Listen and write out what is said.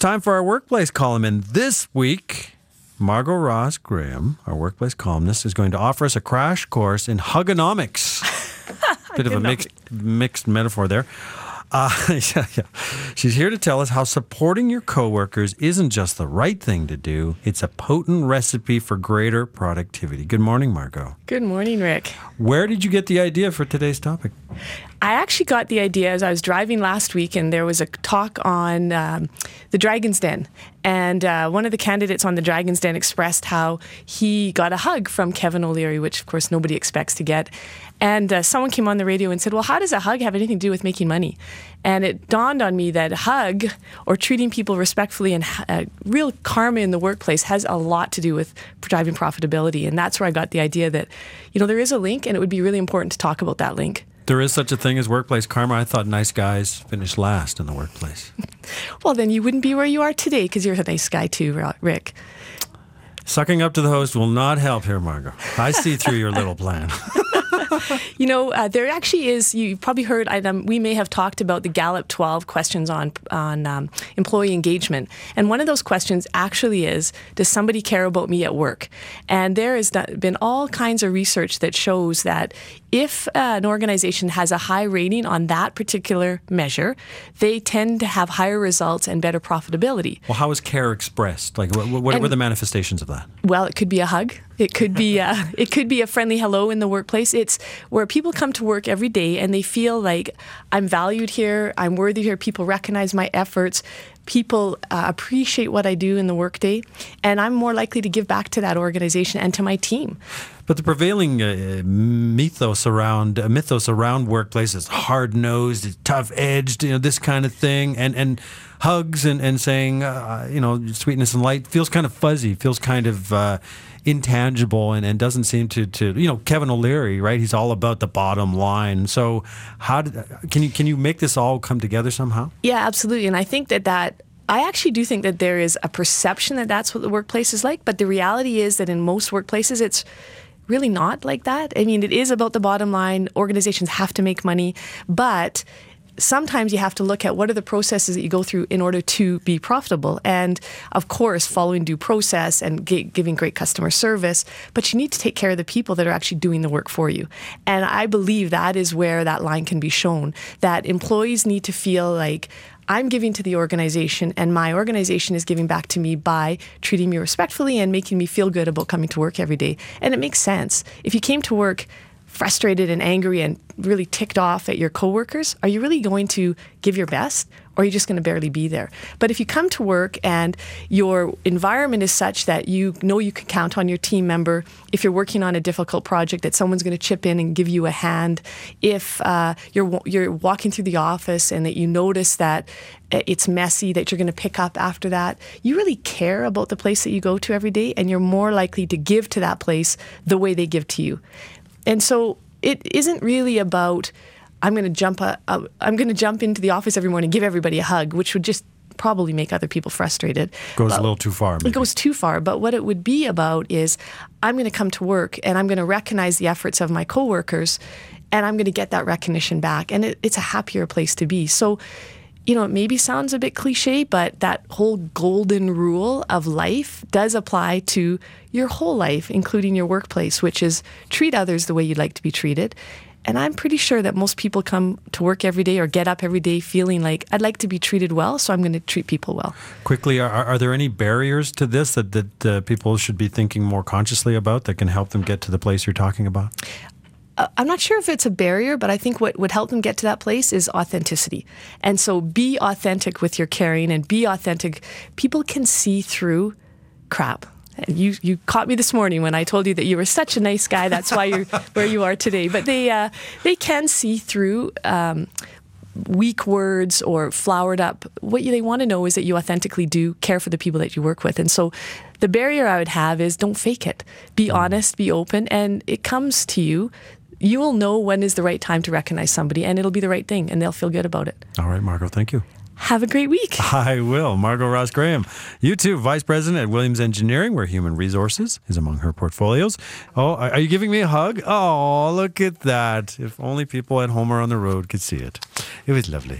time for our workplace column. And this week, Margot Ross Graham, our workplace columnist, is going to offer us a crash course in hugonomics. Bit of a mixed, mixed metaphor there. Uh, yeah, yeah. She's here to tell us how supporting your coworkers isn't just the right thing to do, it's a potent recipe for greater productivity. Good morning, Margot. Good morning, Rick. Where did you get the idea for today's topic? I actually got the idea as I was driving last week, and there was a talk on um, the Dragon's Den. And uh, one of the candidates on the Dragon's Den expressed how he got a hug from Kevin O'Leary, which, of course, nobody expects to get. And uh, someone came on the radio and said, Well, how does a hug have anything to do with making money? And it dawned on me that hug or treating people respectfully and uh, real karma in the workplace has a lot to do with driving profitability. And that's where I got the idea that, you know, there is a link, and it would be really important to talk about that link. There is such a thing as workplace karma. I thought nice guys finish last in the workplace. well, then you wouldn't be where you are today because you're a nice guy too, Rick. Sucking up to the host will not help here, Margot. I see through your little plan. you know, uh, there actually is. You probably heard. Um, we may have talked about the Gallup 12 questions on on um, employee engagement, and one of those questions actually is, "Does somebody care about me at work?" And there has been all kinds of research that shows that if uh, an organization has a high rating on that particular measure, they tend to have higher results and better profitability. Well, how is care expressed? Like, what, what and, were the manifestations of that? Well, it could be a hug. It could be a, uh, it could be a friendly hello in the workplace. It's where people come to work every day and they feel like I'm valued here, I'm worthy here. People recognize my efforts. People uh, appreciate what I do in the workday, and I'm more likely to give back to that organization and to my team. But the prevailing uh, mythos around uh, mythos around workplaces, hard nosed, tough edged, you know, this kind of thing, and and hugs and and saying, uh, you know, sweetness and light feels kind of fuzzy, feels kind of uh, intangible and, and doesn't seem to, to you know Kevin O'Leary right? He's all about the bottom line. So how did can you can you make this all come together somehow? Yeah absolutely. And I think that that I actually do think that there is a perception that that's what the workplace is like but the reality is that in most workplaces it's really not like that. I mean, it is about the bottom line. Organizations have to make money, but sometimes you have to look at what are the processes that you go through in order to be profitable. And of course, following due process and g- giving great customer service, but you need to take care of the people that are actually doing the work for you. And I believe that is where that line can be shown that employees need to feel like I'm giving to the organization, and my organization is giving back to me by treating me respectfully and making me feel good about coming to work every day. And it makes sense. If you came to work frustrated and angry and really ticked off at your coworkers, are you really going to give your best or are you just going to barely be there? But if you come to work and your environment is such that you know you can count on your team member, if you're working on a difficult project, that someone's going to chip in and give you a hand, if uh, you're you're walking through the office and that you notice that uh, it's messy, that you're going to pick up after that, you really care about the place that you go to every day, and you're more likely to give to that place the way they give to you. And so it isn't really about I'm going to jump a, a, I'm going to jump into the office every morning and give everybody a hug, which would just probably make other people frustrated. Goes but a little too far. Maybe. It goes too far. But what it would be about is I'm going to come to work and I'm going to recognize the efforts of my coworkers and I'm going to get that recognition back. And it, it's a happier place to be. So you know, it maybe sounds a bit cliche, but that whole golden rule of life does apply to your whole life, including your workplace, which is treat others the way you'd like to be treated. And I'm pretty sure that most people come to work every day or get up every day feeling like I'd like to be treated well, so I'm going to treat people well. Quickly, are, are there any barriers to this that, that uh, people should be thinking more consciously about that can help them get to the place you're talking about? Uh, I'm not sure if it's a barrier, but I think what would help them get to that place is authenticity. And so be authentic with your caring and be authentic. People can see through crap. And you you caught me this morning when I told you that you were such a nice guy. That's why you're where you are today. But they uh, they can see through um, weak words or flowered up. What they want to know is that you authentically do care for the people that you work with. And so the barrier I would have is don't fake it. Be mm. honest, be open, and it comes to you you will know when is the right time to recognize somebody and it'll be the right thing and they'll feel good about it. All right, Margot, thank you. Have a great week. I will. Margot Ross Graham, YouTube Vice President at Williams Engineering, where human resources is among her portfolios. Oh, are you giving me a hug? Oh, look at that. If only people at home or on the road could see it. It was lovely.